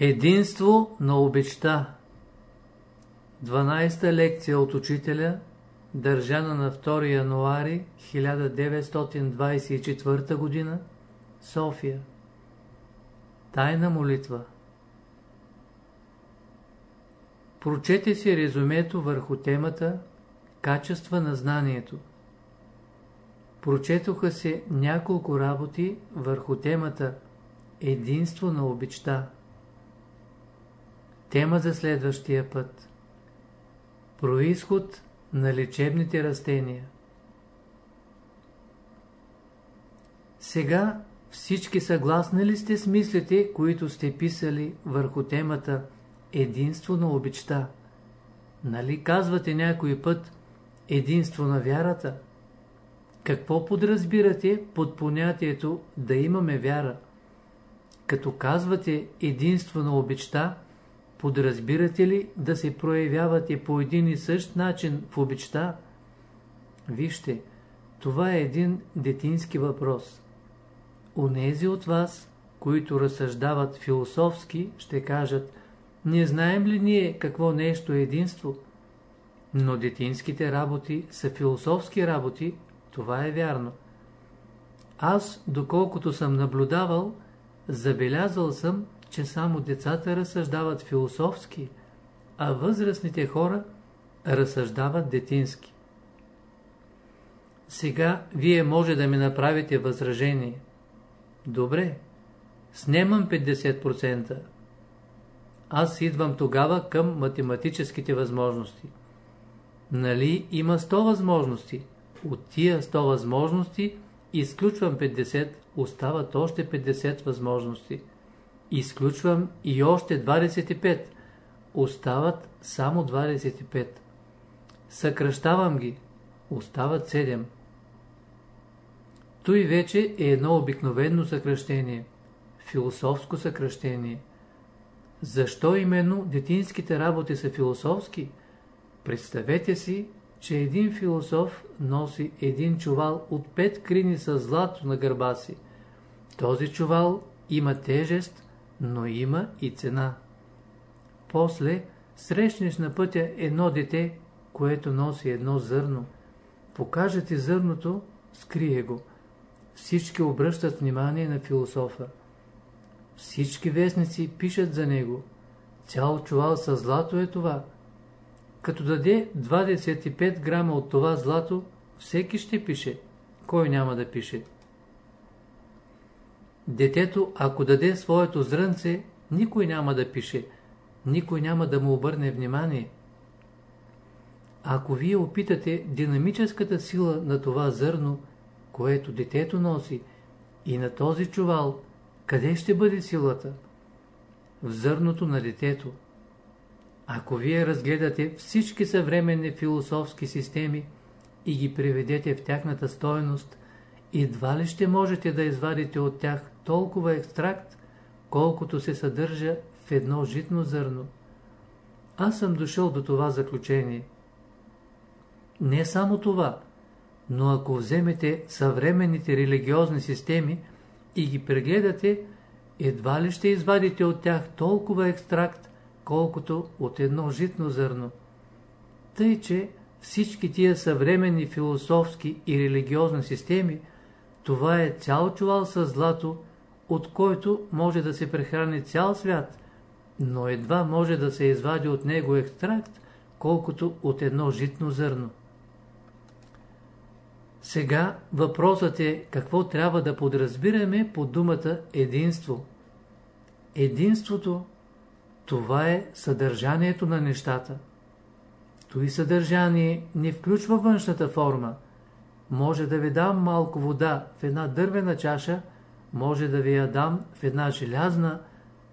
Единство на обичта 12-та лекция от учителя, държана на 2 януари 1924 г. София Тайна молитва Прочете си резюмето върху темата Качества на знанието. Прочетоха се няколко работи върху темата Единство на обичта. Тема за следващия път. Происход на лечебните растения. Сега всички съгласни ли сте с мислите, които сте писали върху темата Единство на обичта? Нали казвате някой път Единство на вярата? Какво подразбирате под понятието да имаме вяра? Като казвате единство на обичта, подразбирате ли да се проявявате по един и същ начин в обичта? Вижте, това е един детински въпрос. Онези от вас, които разсъждават философски, ще кажат, не знаем ли ние какво нещо е единство? Но детинските работи са философски работи, това е вярно. Аз, доколкото съм наблюдавал, забелязал съм, че само децата разсъждават философски, а възрастните хора разсъждават детински. Сега вие може да ми направите възражение. Добре, снемам 50%. Аз идвам тогава към математическите възможности. Нали има 100 възможности? От тия 100 възможности изключвам 50, остават още 50 възможности. Изключвам и още 25, остават само 25. Съкръщавам ги, остават 7. Той вече е едно обикновено съкръщение, философско съкръщение. Защо именно детинските работи са философски? Представете си, че един философ носи един чувал от пет крини с злато на гърба си. Този чувал има тежест, но има и цена. После срещнеш на пътя едно дете, което носи едно зърно. Покажете зърното, скрие го. Всички обръщат внимание на философа. Всички вестници пишат за него. Цял чувал с злато е това. Като даде 25 грама от това злато, всеки ще пише. Кой няма да пише? Детето, ако даде своето зрънце, никой няма да пише. Никой няма да му обърне внимание. Ако вие опитате динамическата сила на това зърно, което детето носи, и на този чувал, къде ще бъде силата? В зърното на детето. Ако вие разгледате всички съвременни философски системи и ги приведете в тяхната стоеност, едва ли ще можете да извадите от тях толкова екстракт, колкото се съдържа в едно житно зърно. Аз съм дошъл до това заключение. Не само това, но ако вземете съвременните религиозни системи и ги прегледате, едва ли ще извадите от тях толкова екстракт, колкото от едно житно зърно. Тъй, че всички тия съвременни философски и религиозни системи, това е цял чувал с злато, от който може да се прехрани цял свят, но едва може да се извади от него екстракт, колкото от едно житно зърно. Сега въпросът е какво трябва да подразбираме под думата единство. Единството това е съдържанието на нещата. Той съдържание не включва външната форма. Може да ви дам малко вода в една дървена чаша, може да ви я дам в една желязна,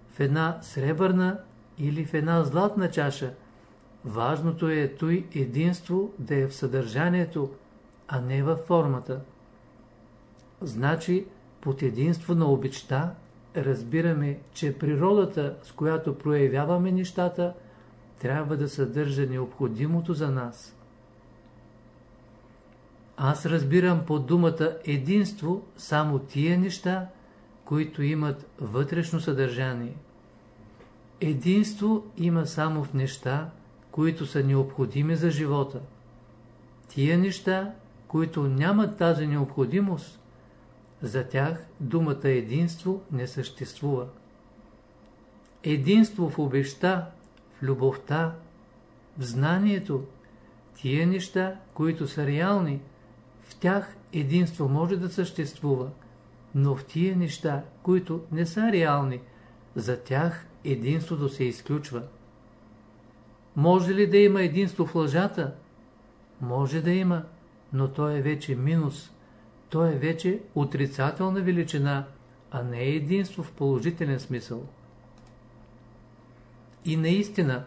в една сребърна или в една златна чаша. Важното е той единство да е в съдържанието, а не във формата. Значи, под единство на обичта разбираме, че природата, с която проявяваме нещата, трябва да съдържа необходимото за нас. Аз разбирам под думата единство само тия неща, които имат вътрешно съдържание. Единство има само в неща, които са необходими за живота. Тия неща, които нямат тази необходимост, за тях думата единство не съществува. Единство в обеща, в любовта, в знанието, тия неща, които са реални, тях единство може да съществува, но в тия неща, които не са реални, за тях единството се изключва. Може ли да има единство в лъжата? Може да има, но то е вече минус. То е вече отрицателна величина, а не е единство в положителен смисъл. И наистина,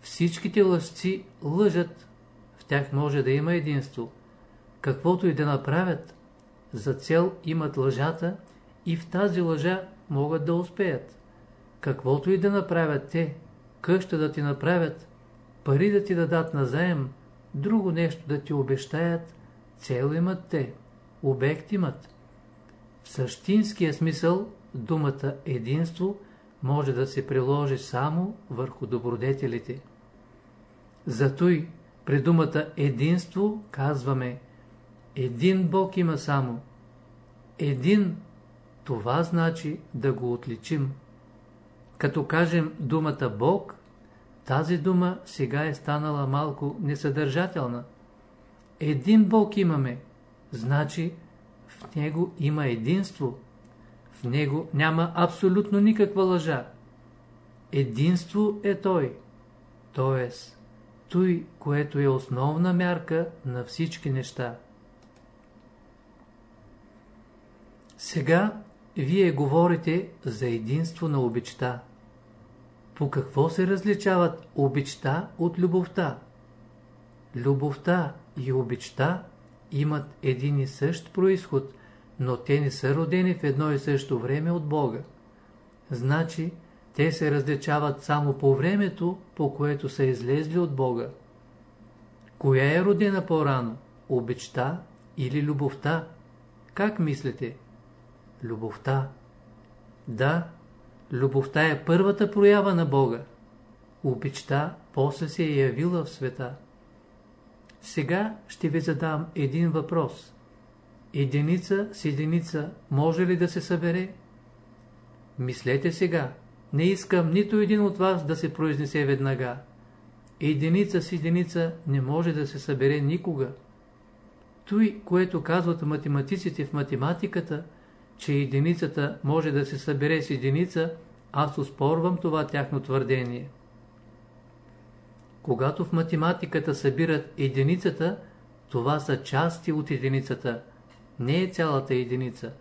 всичките лъжци лъжат. В тях може да има единство. Каквото и да направят, за цел имат лъжата и в тази лъжа могат да успеят. Каквото и да направят те, къща да ти направят, пари да ти дадат назаем, друго нещо да ти обещаят, цел имат те, обект имат. В същинския смисъл думата единство може да се приложи само върху добродетелите. Зато и при думата единство казваме един Бог има само. Един, това значи да го отличим. Като кажем думата Бог, тази дума сега е станала малко несъдържателна. Един Бог имаме, значи в Него има единство. В Него няма абсолютно никаква лъжа. Единство е Той, т.е. той, което е основна мярка на всички неща. Сега вие говорите за единство на обичта. По какво се различават обичта от любовта? Любовта и обичта имат един и същ происход, но те не са родени в едно и също време от Бога. Значи, те се различават само по времето, по което са излезли от Бога. Коя е родена по-рано? Обичта или любовта? Как мислите? Любовта. Да, любовта е първата проява на Бога. Обичта после се е явила в света. Сега ще ви задам един въпрос. Единица с единица може ли да се събере? Мислете сега. Не искам нито един от вас да се произнесе веднага. Единица с единица не може да се събере никога. Той, което казват математиците в математиката, че единицата може да се събере с единица, аз успорвам това тяхно твърдение. Когато в математиката събират единицата, това са части от единицата, не е цялата единица.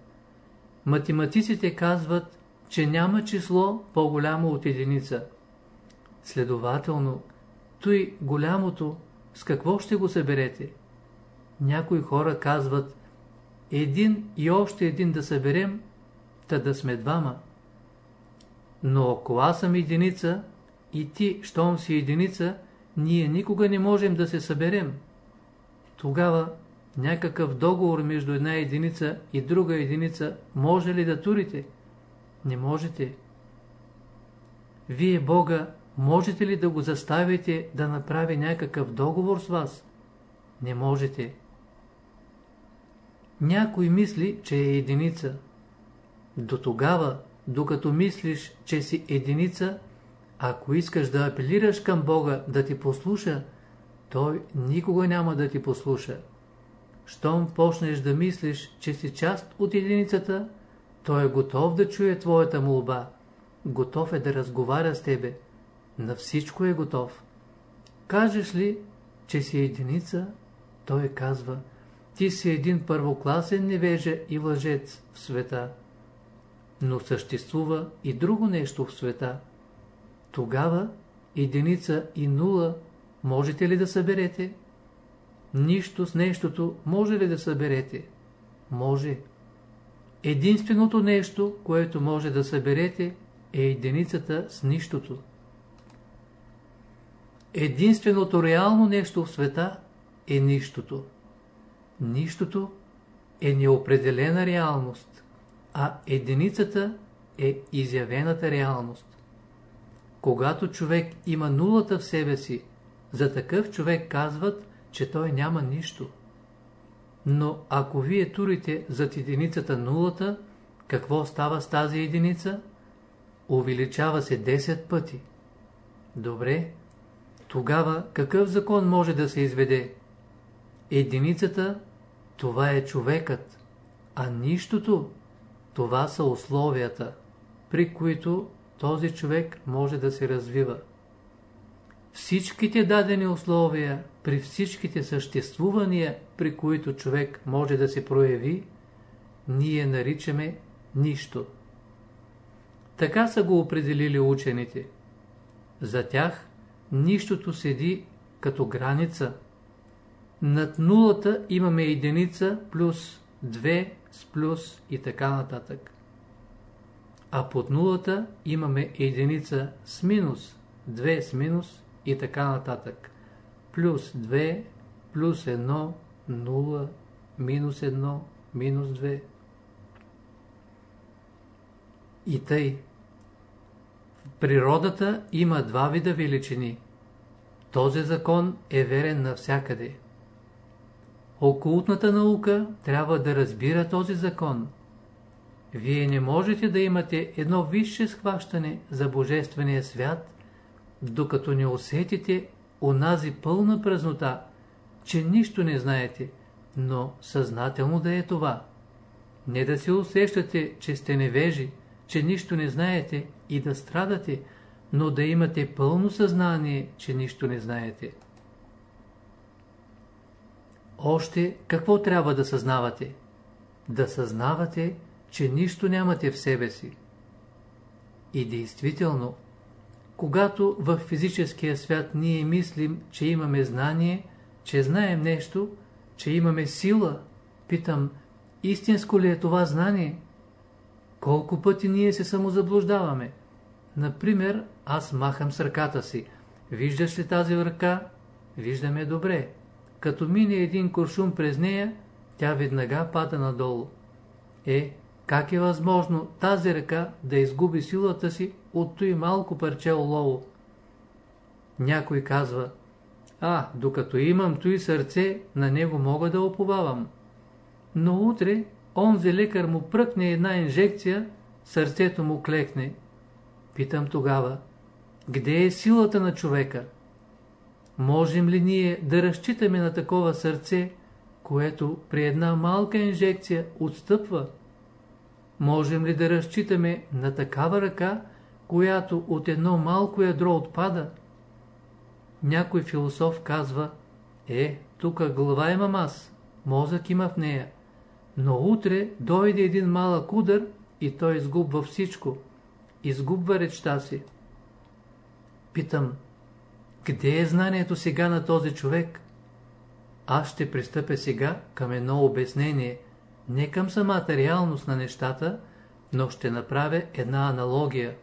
Математиците казват, че няма число по-голямо от единица. Следователно, той голямото, с какво ще го съберете? Някои хора казват, един и още един да съберем, та да сме двама. Но ако аз съм единица и ти, щом си единица, ние никога не можем да се съберем. Тогава някакъв договор между една единица и друга единица може ли да турите? Не можете. Вие Бога можете ли да го заставите да направи някакъв договор с вас? Не можете. Някой мисли, че е единица. До тогава, докато мислиш, че си единица, ако искаш да апелираш към Бога да ти послуша, Той никога няма да ти послуша. Щом почнеш да мислиш, че си част от единицата, Той е готов да чуе твоята молба. Готов е да разговаря с тебе. На всичко е готов. Кажеш ли, че си единица, Той казва – ти си един първокласен невежа и лъжец в света. Но съществува и друго нещо в света. Тогава единица и нула можете ли да съберете? Нищо с нещото може ли да съберете? Може. Единственото нещо, което може да съберете, е единицата с нищото. Единственото реално нещо в света е нищото. Нищото е неопределена реалност, а единицата е изявената реалност. когато човек има нулата в себе си, за такъв човек казват, че той няма нищо. Но ако вие турите зад единицата нулата, какво става с тази единица? Увеличава се 10 пъти. Добре, тогава какъв закон може да се изведе? Единицата, това е човекът, а нищото, това са условията, при които този човек може да се развива. Всичките дадени условия, при всичките съществувания, при които човек може да се прояви, ние наричаме нищо. Така са го определили учените. За тях нищото седи като граница. Над нулата имаме единица плюс 2 с плюс и така нататък. А под нулата имаме единица с минус, 2 с минус и така нататък. Плюс 2, плюс 1, 0, минус 1, минус 2. И тъй. В природата има два вида величини. Този закон е верен навсякъде. Окултната наука трябва да разбира този закон. Вие не можете да имате едно висше схващане за Божествения свят, докато не усетите онази пълна празнота, че нищо не знаете, но съзнателно да е това. Не да се усещате, че сте невежи, че нищо не знаете и да страдате, но да имате пълно съзнание, че нищо не знаете. Още какво трябва да съзнавате? Да съзнавате, че нищо нямате в себе си. И действително, когато в физическия свят ние мислим, че имаме знание, че знаем нещо, че имаме сила, питам, истинско ли е това знание? Колко пъти ние се самозаблуждаваме? Например, аз махам с ръката си. Виждаш ли тази ръка? Виждаме добре. Като мине един куршум през нея, тя веднага пада надолу. Е, как е възможно тази ръка да изгуби силата си от той малко парче олово? Някой казва, а, докато имам той сърце, на него мога да оповавам. Но утре, онзи лекар му пръкне една инжекция, сърцето му клекне. Питам тогава, къде е силата на човека? Можем ли ние да разчитаме на такова сърце, което при една малка инжекция отстъпва? Можем ли да разчитаме на такава ръка, която от едно малко ядро отпада? Някой философ казва, е, тук глава имам аз, мозък има в нея, но утре дойде един малък удар и той изгубва всичко, изгубва речта си. Питам, къде е знанието сега на този човек? Аз ще пристъпя сега към едно обяснение – не към самата реалност на нещата, но ще направя една аналогия.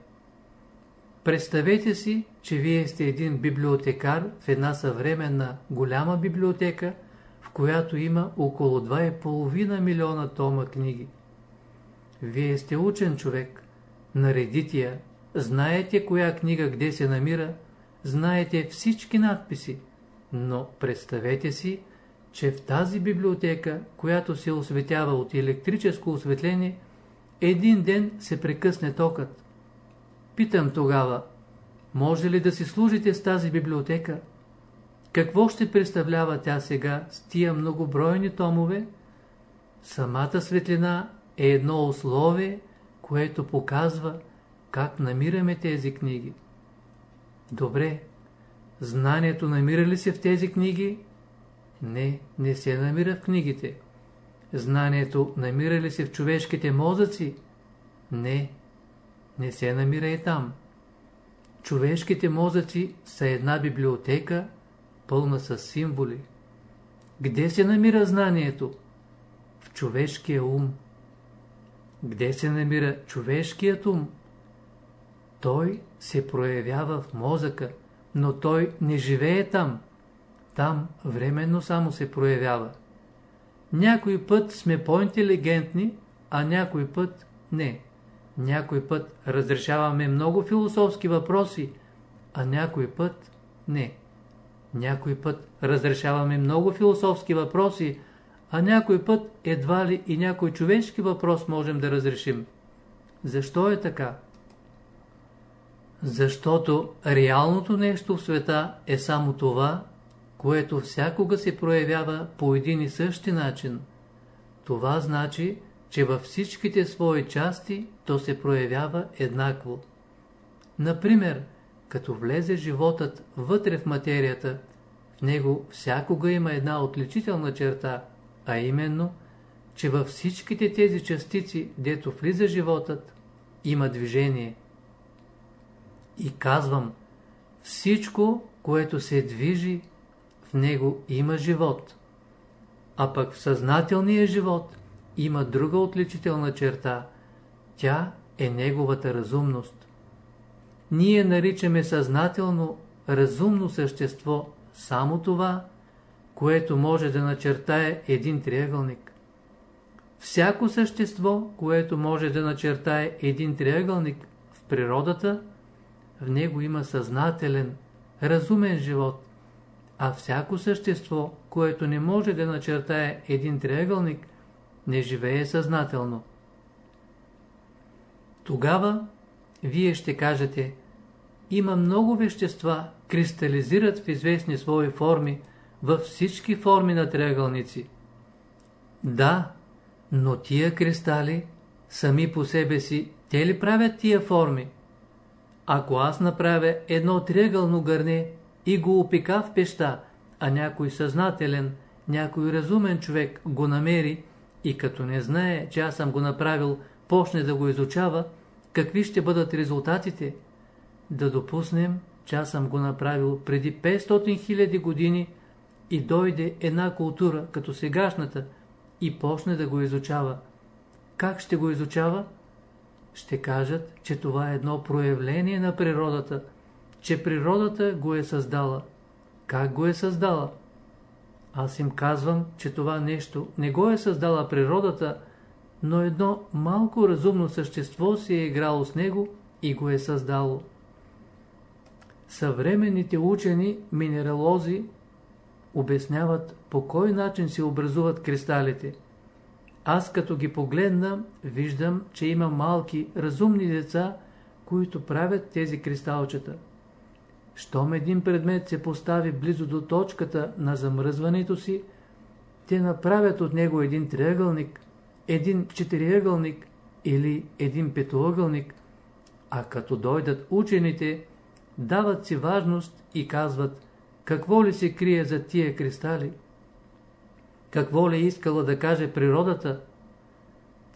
Представете си, че вие сте един библиотекар в една съвременна голяма библиотека, в която има около 2,5 милиона тома книги. Вие сте учен човек, наредите я, знаете коя книга къде се намира, знаете всички надписи, но представете си, че в тази библиотека, която се осветява от електрическо осветление, един ден се прекъсне токът. Питам тогава, може ли да си служите с тази библиотека? Какво ще представлява тя сега с тия многобройни томове? Самата светлина е едно условие, което показва как намираме тези книги. Добре, знанието намира ли се в тези книги не, не се намира в книгите. Знанието намира ли се в човешките мозъци? Не, не се намира и там. Човешките мозъци са една библиотека, пълна с символи. Где се намира знанието? В човешкия ум. Где се намира човешкият ум? Той се проявява в мозъка, но той не живее там. Там временно само се проявява. Някой път сме по-интелигентни, а някой път не. Някой път разрешаваме много философски въпроси, а някой път не. Някой път разрешаваме много философски въпроси, а някой път едва ли и някой човешки въпрос можем да разрешим. Защо е така? Защото реалното нещо в света е само това, което всякога се проявява по един и същи начин. Това значи, че във всичките свои части то се проявява еднакво. Например, като влезе животът вътре в материята, в него всякога има една отличителна черта, а именно, че във всичките тези частици, дето влиза животът, има движение. И казвам, всичко, което се движи, в него има живот. А пък в съзнателния живот има друга отличителна черта. Тя е неговата разумност. Ние наричаме съзнателно разумно същество само това, което може да начертае един триъгълник. Всяко същество, което може да начертае един триъгълник в природата, в него има съзнателен, разумен живот, а всяко същество, което не може да начертае един триъгълник, не живее съзнателно. Тогава вие ще кажете, има много вещества, кристализират в известни свои форми, във всички форми на триъгълници. Да, но тия кристали, сами по себе си, те ли правят тия форми? Ако аз направя едно триъгълно гърне и го опека в пеща, а някой съзнателен, някой разумен човек го намери и като не знае, че аз съм го направил, почне да го изучава, какви ще бъдат резултатите? Да допуснем, че аз съм го направил преди 500 000 години и дойде една култура, като сегашната, и почне да го изучава. Как ще го изучава? Ще кажат, че това е едно проявление на природата, че природата го е създала. Как го е създала? Аз им казвам, че това нещо не го е създала природата, но едно малко разумно същество си е играло с него и го е създало. Съвременните учени, минералози, обясняват по кой начин се образуват кристалите. Аз като ги погледна, виждам, че има малки, разумни деца, които правят тези кристалчета. Щом един предмет се постави близо до точката на замръзването си, те направят от него един триъгълник, един четириъгълник или един петоъгълник, а като дойдат учените, дават си важност и казват, какво ли се крие за тия кристали? Какво ли е искала да каже природата?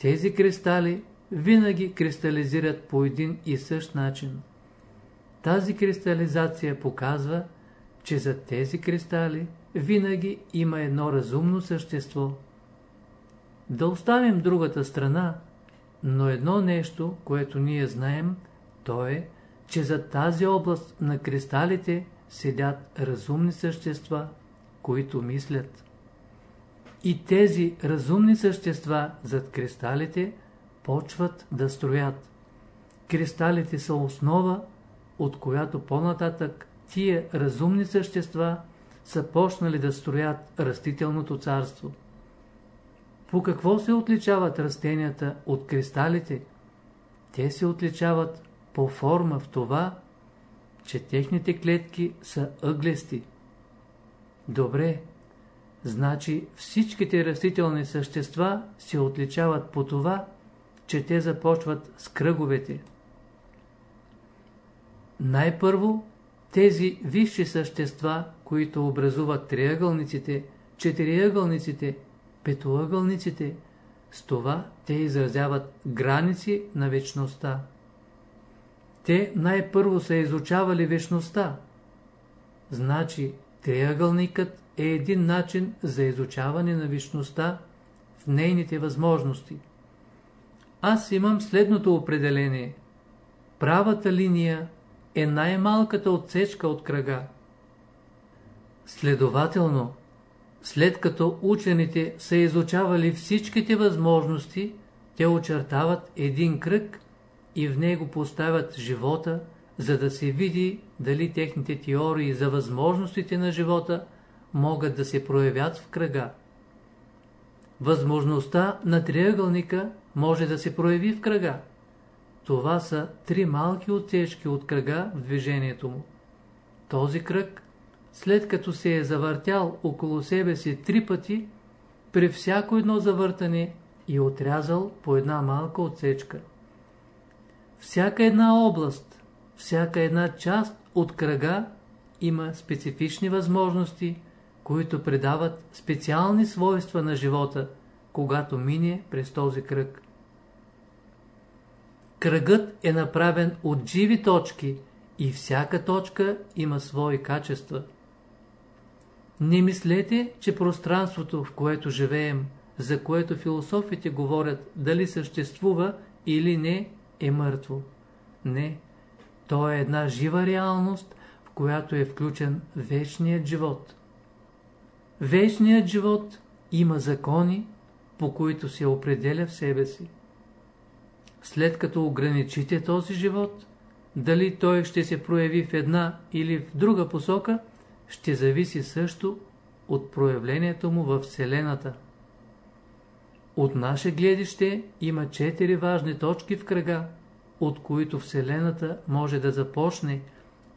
Тези кристали винаги кристализират по един и същ начин. Тази кристализация показва, че за тези кристали винаги има едно разумно същество. Да оставим другата страна, но едно нещо, което ние знаем, то е, че за тази област на кристалите седят разумни същества, които мислят. И тези разумни същества зад кристалите почват да строят. Кристалите са основа, от която по-нататък тия разумни същества са почнали да строят растителното царство. По какво се отличават растенията от кристалите? Те се отличават по форма в това, че техните клетки са ъглести. Добре, значи всичките растителни същества се отличават по това, че те започват с кръговете. Най-първо, тези висши същества, които образуват триъгълниците, четириъгълниците, петоъгълниците, с това те изразяват граници на вечността. Те най-първо са изучавали вечността. Значи, триъгълникът е един начин за изучаване на вечността в нейните възможности. Аз имам следното определение. Правата линия е най-малката отсечка от кръга. Следователно, след като учените са изучавали всичките възможности, те очертават един кръг и в него поставят живота, за да се види дали техните теории за възможностите на живота могат да се проявят в кръга. Възможността на триъгълника може да се прояви в кръга. Това са три малки отсечки от кръга в движението му. Този кръг, след като се е завъртял около себе си три пъти, при всяко едно завъртане и отрязал по една малка отсечка. Всяка една област, всяка една част от кръга има специфични възможности, които предават специални свойства на живота, когато мине през този кръг. Кръгът е направен от живи точки и всяка точка има свои качества. Не мислете, че пространството, в което живеем, за което философите говорят дали съществува или не, е мъртво. Не, то е една жива реалност, в която е включен вечният живот. Вечният живот има закони, по които се определя в себе си. След като ограничите този живот, дали той ще се прояви в една или в друга посока, ще зависи също от проявлението му в Вселената. От наше гледище има четири важни точки в кръга, от които Вселената може да започне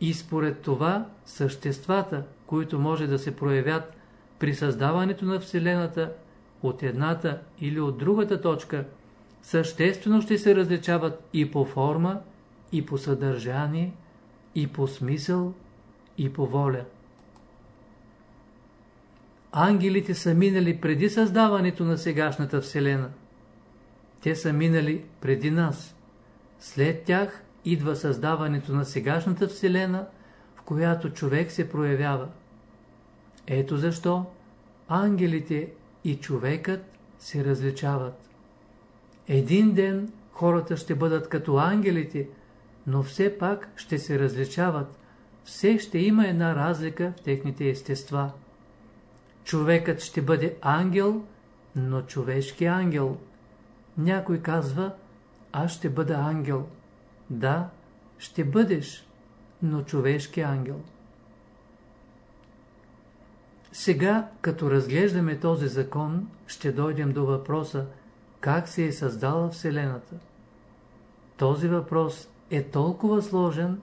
и според това съществата, които може да се проявят при създаването на Вселената от едната или от другата точка, съществено ще се различават и по форма, и по съдържание, и по смисъл, и по воля. Ангелите са минали преди създаването на сегашната Вселена. Те са минали преди нас. След тях идва създаването на сегашната Вселена, в която човек се проявява. Ето защо ангелите и човекът се различават. Един ден хората ще бъдат като ангелите, но все пак ще се различават. Все ще има една разлика в техните естества. Човекът ще бъде ангел, но човешки ангел. Някой казва, аз ще бъда ангел. Да, ще бъдеш, но човешки ангел. Сега, като разглеждаме този закон, ще дойдем до въпроса, как се е създала Вселената. Този въпрос е толкова сложен,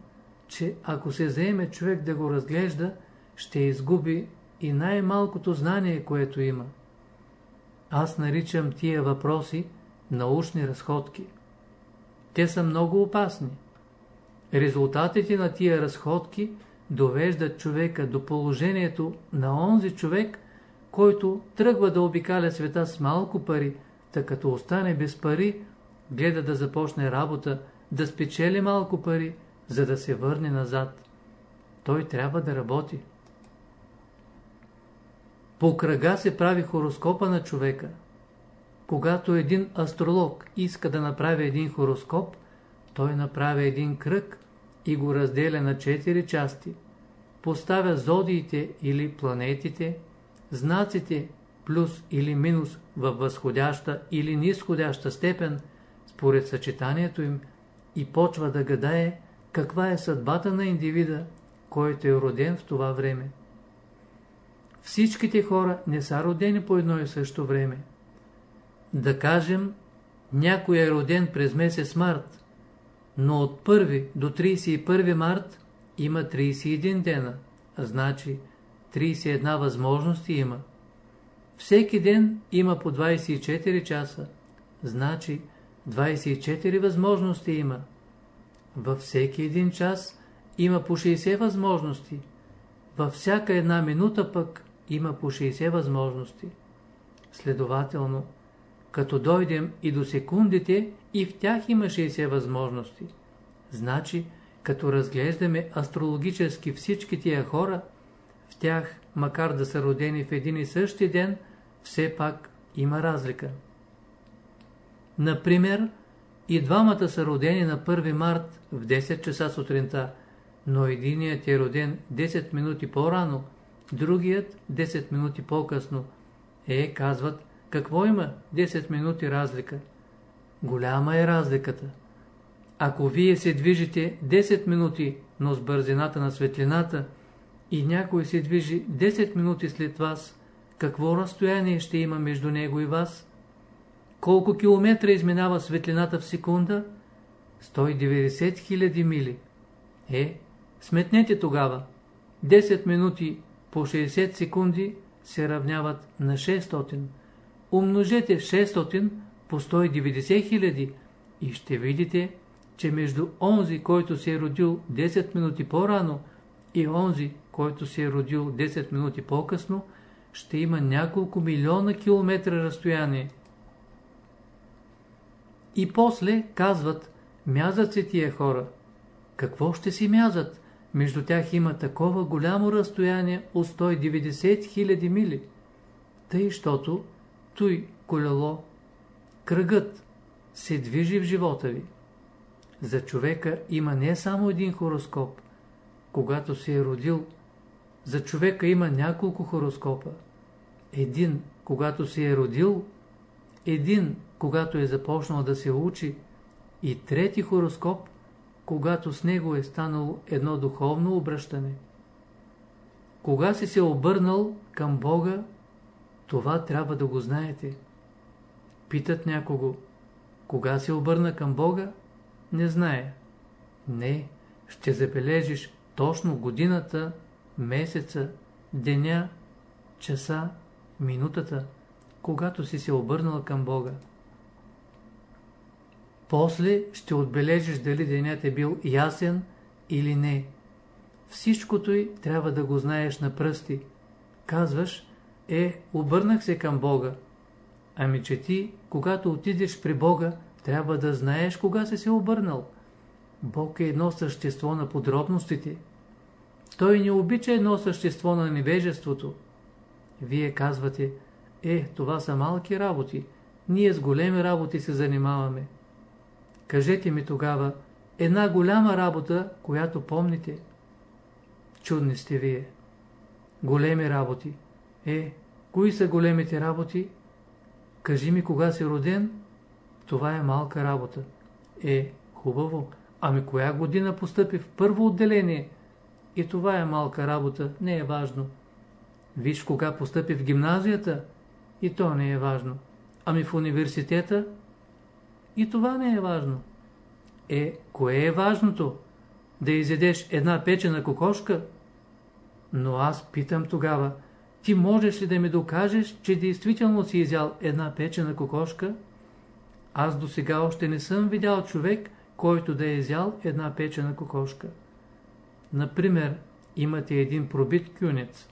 че ако се заеме човек да го разглежда, ще изгуби и най-малкото знание, което има. Аз наричам тия въпроси научни разходки. Те са много опасни. Резултатите на тия разходки довеждат човека до положението на онзи човек, който тръгва да обикаля света с малко пари, тъй като остане без пари, гледа да започне работа, да спечели малко пари, за да се върне назад. Той трябва да работи. По кръга се прави хороскопа на човека. Когато един астролог иска да направи един хороскоп, той направя един кръг и го разделя на четири части. Поставя зодиите или планетите, знаците плюс или минус във възходяща или нисходяща степен, според съчетанието им, и почва да гадае каква е съдбата на индивида, който е роден в това време. Всичките хора не са родени по едно и също време. Да кажем, някой е роден през месец март, но от 1 до 31 март има 31 дена, значи 31 възможности има. Всеки ден има по 24 часа, значи 24 възможности има. Във всеки един час има по 60 възможности. Във всяка една минута пък има по 60 възможности. Следователно, като дойдем и до секундите, и в тях има 60 възможности. Значи, като разглеждаме астрологически всички тия хора, в тях, макар да са родени в един и същи ден, все пак има разлика. Например, и двамата са родени на 1 март в 10 часа сутринта, но единият е роден 10 минути по-рано, другият 10 минути по-късно. Е, казват, какво има 10 минути разлика? Голяма е разликата. Ако вие се движите 10 минути, но с бързината на светлината, и някой се движи 10 минути след вас, какво разстояние ще има между него и вас? Колко километра изминава светлината в секунда? 190 000 мили. Е, сметнете тогава. 10 минути по 60 секунди се равняват на 600. Умножете 600 по 190 хиляди и ще видите, че между онзи, който се е родил 10 минути по-рано и онзи, който се е родил 10 минути по-късно, ще има няколко милиона километра разстояние. И после казват, мязат се тия хора. Какво ще си мязат? Между тях има такова голямо разстояние от 190 000 мили. Тъй, щото той колело, кръгът се движи в живота ви. За човека има не само един хороскоп. Когато се е родил, за човека има няколко хороскопа. Един, когато се е родил, един, когато е започнал да се учи, и трети хороскоп, когато с него е станало едно духовно обръщане. Кога си се обърнал към Бога, това трябва да го знаете. Питат някого, кога се обърна към Бога, не знае. Не, ще забележиш точно годината, месеца, деня, часа, минутата, когато си се обърнал към Бога. После ще отбележиш дали денят е бил ясен или не. Всичкото й трябва да го знаеш на пръсти. Казваш, е, обърнах се към Бога. Ами че ти, когато отидеш при Бога, трябва да знаеш кога си се обърнал. Бог е едно същество на подробностите. Той не обича едно същество на невежеството. Вие казвате, е, това са малки работи. Ние с големи работи се занимаваме. Кажете ми тогава една голяма работа, която помните. Чудни сте вие. Големи работи. Е, кои са големите работи? Кажи ми кога си роден, това е малка работа. Е, хубаво. Ами коя година постъпи в първо отделение? И това е малка работа, не е важно. Виж кога постъпи в гимназията, и то не е важно. Ами в университета, и това не е важно. Е, кое е важното? Да изедеш една печена кокошка? Но аз питам тогава, ти можеш ли да ми докажеш, че действително си изял една печена кокошка? Аз до сега още не съм видял човек, който да е изял една печена кокошка. Например, имате един пробит кюнец.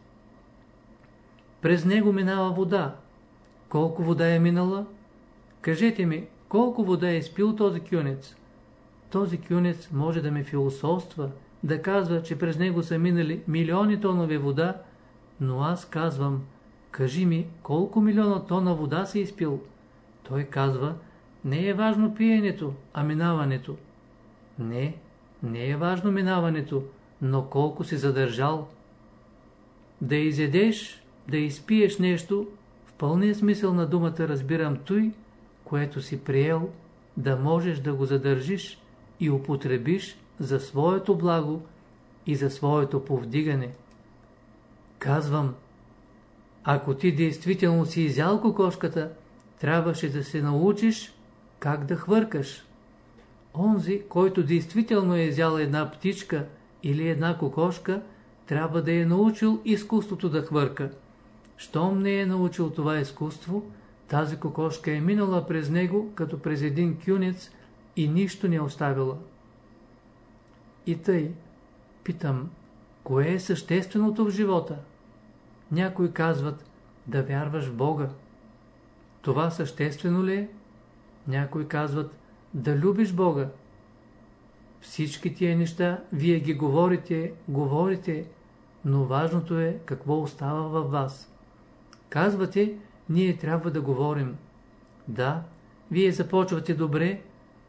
През него минава вода. Колко вода е минала? Кажете ми, колко вода е изпил този кюнец? Този кюнец може да ме философства, да казва, че през него са минали милиони тонове вода, но аз казвам, кажи ми, колко милиона тона вода си изпил? Той казва, не е важно пиенето, а минаването. Не, не е важно минаването, но колко си задържал. Да изедеш, да изпиеш нещо, в пълния смисъл на думата разбирам той, което си приел, да можеш да го задържиш и употребиш за своето благо и за своето повдигане. Казвам, ако ти действително си изял кокошката, трябваше да се научиш как да хвъркаш. Онзи, който действително е изял една птичка или една кокошка, трябва да е научил изкуството да хвърка. Щом не е научил това изкуство, тази кокошка е минала през него, като през един кюнец и нищо не е оставила. И тъй, питам, кое е същественото в живота? Някои казват да вярваш в Бога. Това съществено ли е? Някои казват да любиш Бога. Всички тия неща вие ги говорите, говорите, но важното е какво остава във вас. Казвате, ние трябва да говорим. Да, вие започвате добре,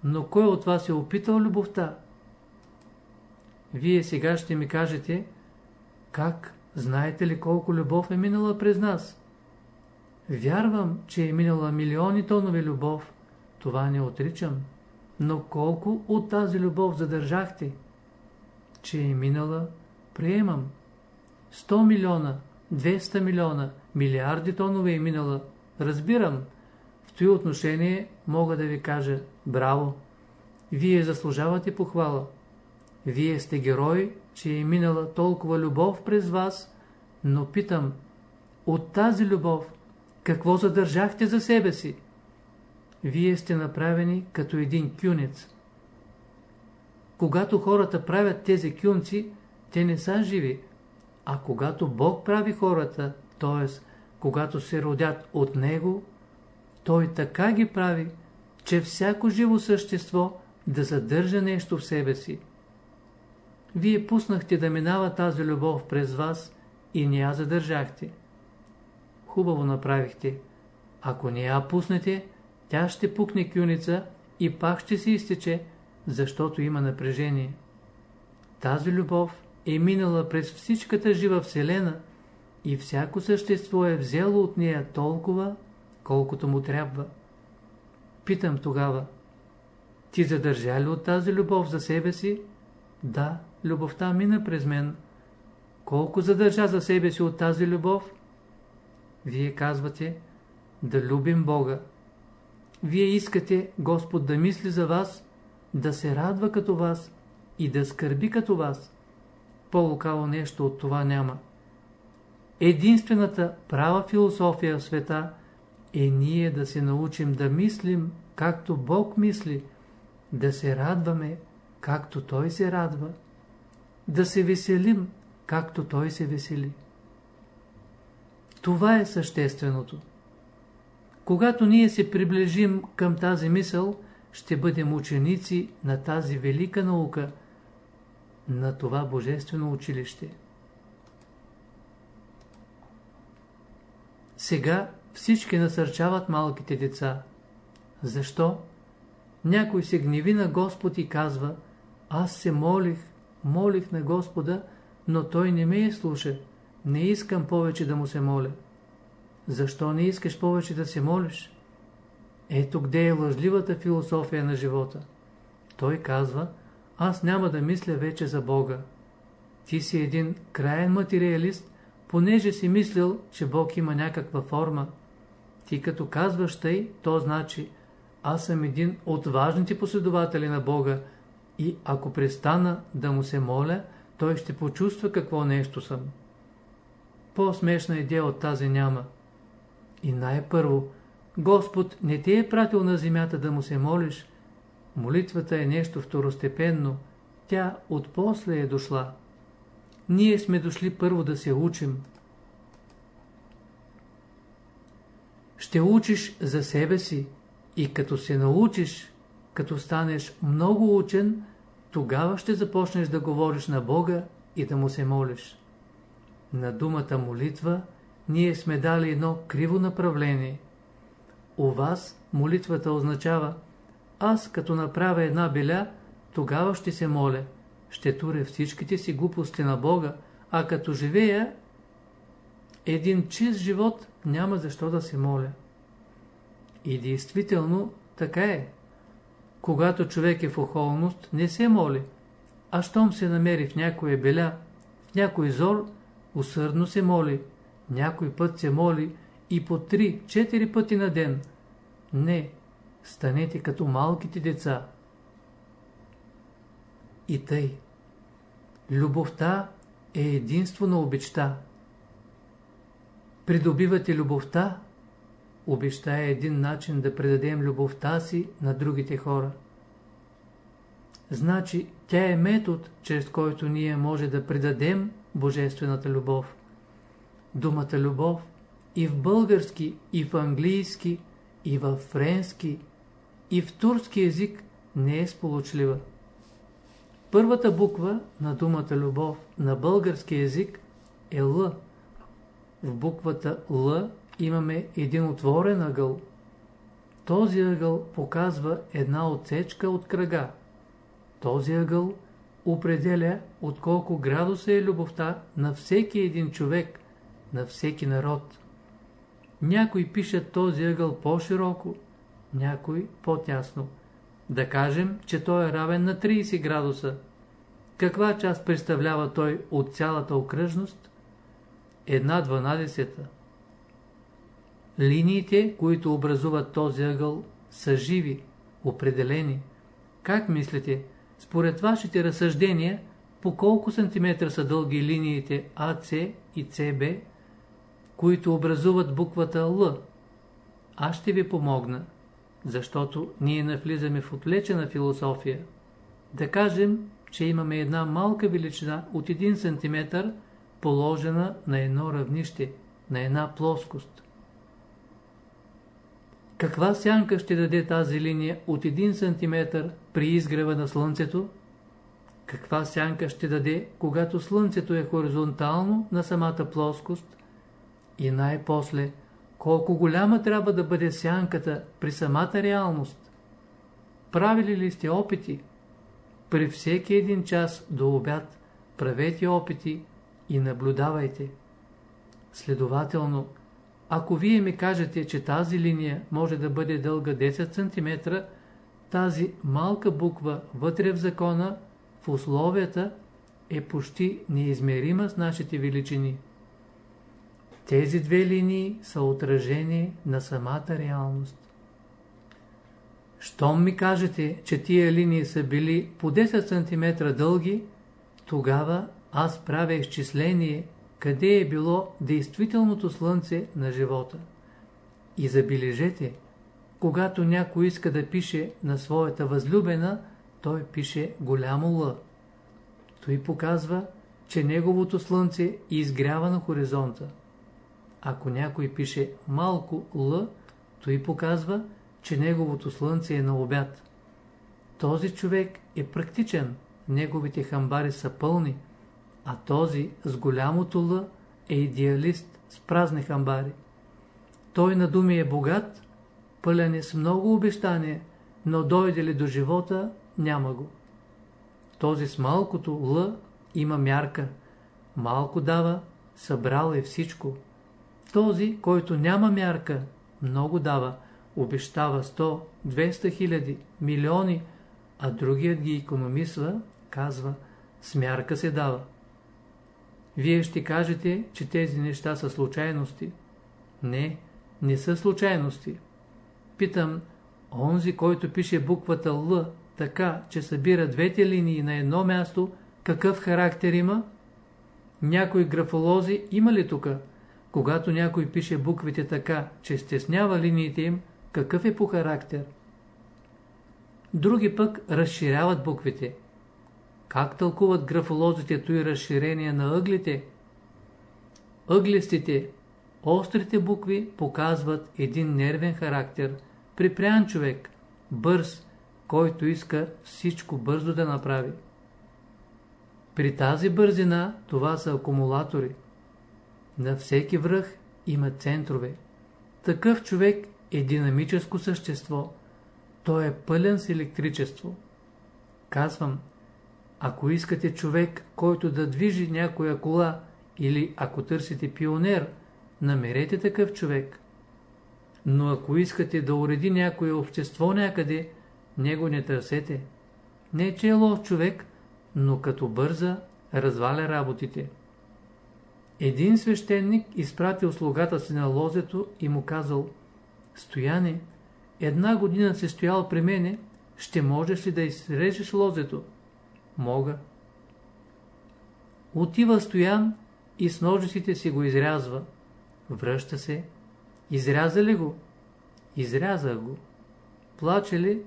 но кой от вас е опитал любовта? Вие сега ще ми кажете, как, знаете ли колко любов е минала през нас? Вярвам, че е минала милиони тонове любов, това не отричам. но колко от тази любов задържахте? Че е минала, приемам. 100 милиона, 200 милиона, милиарди тонове е минала. Разбирам. В този отношение мога да ви кажа браво. Вие заслужавате похвала. Вие сте герой, че е минала толкова любов през вас, но питам, от тази любов, какво задържахте за себе си? Вие сте направени като един кюнец. Когато хората правят тези кюнци, те не са живи, а когато Бог прави хората, т.е. когато се родят от Него, Той така ги прави, че всяко живо същество да задържа нещо в себе си. Вие пуснахте да минава тази любов през вас и не я задържахте. Хубаво направихте. Ако не я пуснете, тя ще пукне кюница и пак ще се изтече, защото има напрежение. Тази любов е минала през всичката жива вселена и всяко същество е взело от нея толкова, колкото му трябва. Питам тогава, ти задържа ли от тази любов за себе си? Да, любовта мина през мен. Колко задържа за себе си от тази любов? Вие казвате, да любим Бога. Вие искате Господ да мисли за вас, да се радва като вас и да скърби като вас. По-лукаво нещо от това няма. Единствената права философия в света е ние да се научим да мислим както Бог мисли, да се радваме както Той се радва, да се веселим както Той се весели. Това е същественото. Когато ние се приближим към тази мисъл, ще бъдем ученици на тази велика наука, на това божествено училище. Сега всички насърчават малките деца. Защо? Някой се гневи на Господ и казва, аз се молих, молих на Господа, но Той не ме е слуша. Не искам повече да му се моля. Защо не искаш повече да се молиш? Ето къде е лъжливата философия на живота. Той казва, аз няма да мисля вече за Бога. Ти си един краен материалист, понеже си мислил, че Бог има някаква форма. Ти като казваш тъй, то значи, аз съм един от важните последователи на Бога и ако престана да му се моля, той ще почувства какво нещо съм. По-смешна идея от тази няма. И най-първо, Господ не те е пратил на земята да му се молиш. Молитвата е нещо второстепенно. Тя отпосле е дошла. Ние сме дошли първо да се учим. Ще учиш за себе си и като се научиш, като станеш много учен, тогава ще започнеш да говориш на Бога и да му се молиш. На думата молитва ние сме дали едно криво направление. У вас молитвата означава аз като направя една беля, тогава ще се моля, ще туря всичките си глупости на Бога, а като живея един чист живот, няма защо да се моля. И действително така е. Когато човек е в охолност, не се моли, а щом се намери в някоя беля, в някой зор, усърдно се моли, някой път се моли и по три-четири пъти на ден. Не, станете като малките деца. И тъй. Любовта е единство на обичта. Придобивате любовта, обичта е един начин да предадем любовта си на другите хора. Значи, тя е метод, чрез който ние може да предадем божествената любов. Думата любов и в български, и в английски, и в френски, и в турски език не е сполучлива. Първата буква на думата любов на български език е Л. В буквата Л имаме един отворен ъгъл. Този ъгъл показва една отсечка от кръга. Този ъгъл определя от колко градуса е любовта на всеки един човек, на всеки народ. Някои пишат този ъгъл по-широко, някои по-тясно. Да кажем, че той е равен на 30 градуса. Каква част представлява той от цялата окръжност? Една дванадесета. Линиите, които образуват този ъгъл, са живи, определени. Как мислите, според вашите разсъждения, по колко сантиметра са дълги линиите АЦ и ЦБ, които образуват буквата Л? Аз ще ви помогна, защото ние навлизаме в отвлечена философия. Да кажем, че имаме една малка величина от 1 см, положена на едно равнище, на една плоскост. Каква сянка ще даде тази линия от 1 см при изгрева на Слънцето? Каква сянка ще даде, когато Слънцето е хоризонтално на самата плоскост? И най-после, колко голяма трябва да бъде сянката при самата реалност? Правили ли сте опити? При всеки един час до обяд правете опити и наблюдавайте. Следователно, ако вие ми кажете, че тази линия може да бъде дълга 10 см, тази малка буква вътре в закона, в условията, е почти неизмерима с нашите величини. Тези две линии са отражение на самата реалност. Щом ми кажете, че тия линии са били по 10 см дълги, тогава аз правя изчисление къде е било действителното слънце на живота. И забележете, когато някой иска да пише на своята възлюбена, той пише голямо Л. Той показва, че неговото слънце изгрява на хоризонта. Ако някой пише малко Л, той показва, че неговото слънце е на обяд. Този човек е практичен, неговите хамбари са пълни, а този с голямото Л е идеалист с празни хамбари. Той на думи е богат, пълен е с много обещания, но дойде ли до живота, няма го. Този с малкото Л има мярка. Малко дава, събрал е всичко. Този, който няма мярка, много дава, обещава 100, 200 хиляди, милиони, а другият ги економисва, казва, с мярка се дава. Вие ще кажете, че тези неща са случайности. Не, не са случайности. Питам, онзи, който пише буквата Л така, че събира двете линии на едно място, какъв характер има? Някои графолози има ли тук? Когато някой пише буквите така, че стеснява линиите им, какъв е по характер? Други пък разширяват буквите. Как тълкуват графолозите и разширение на ъглите? Ъглистите, острите букви показват един нервен характер, припрян човек, бърз, който иска всичко бързо да направи. При тази бързина това са акумулатори. На всеки връх има центрове. Такъв човек е динамическо същество. Той е пълен с електричество. Казвам, ако искате човек, който да движи някоя кола, или ако търсите пионер, намерете такъв човек. Но ако искате да уреди някое общество някъде, него не търсете. Не че е лош човек, но като бърза, разваля работите. Един свещеник изпратил слугата си на лозето и му казал Стояне, една година си стоял при мене, ще можеш ли да изрежеш лозето? Мога. Отива Стоян и с ножиците си го изрязва. Връща се. Изряза ли го? Изряза го. Плаче ли?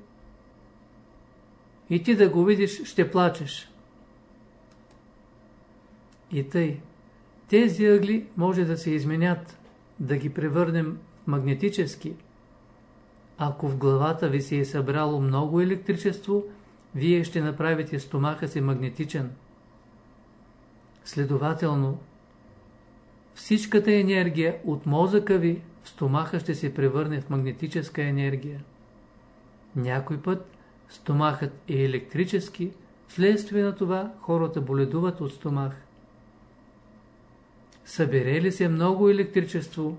И ти да го видиш, ще плачеш. И тъй. Тези ъгли може да се изменят, да ги превърнем магнетически. Ако в главата ви се е събрало много електричество, вие ще направите стомаха си магнетичен. Следователно, всичката енергия от мозъка ви в стомаха ще се превърне в магнетическа енергия. Някой път стомахът е електрически, вследствие на това хората боледуват от стомах. Събере ли се много електричество,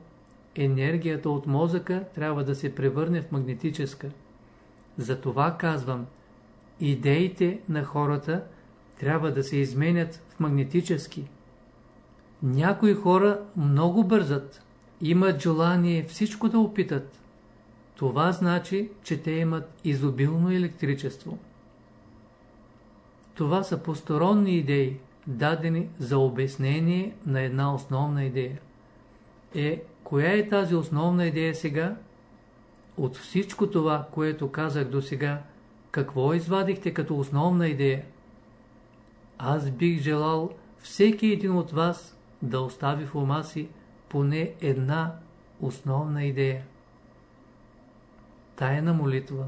енергията от мозъка трябва да се превърне в магнетическа. Затова казвам, идеите на хората трябва да се изменят в магнетически. Някои хора много бързат, имат желание всичко да опитат. Това значи, че те имат изобилно електричество. Това са посторонни идеи, дадени за обяснение на една основна идея. Е, коя е тази основна идея сега? От всичко това, което казах до сега, какво извадихте като основна идея? Аз бих желал всеки един от вас да остави в ума си поне една основна идея. Тайна молитва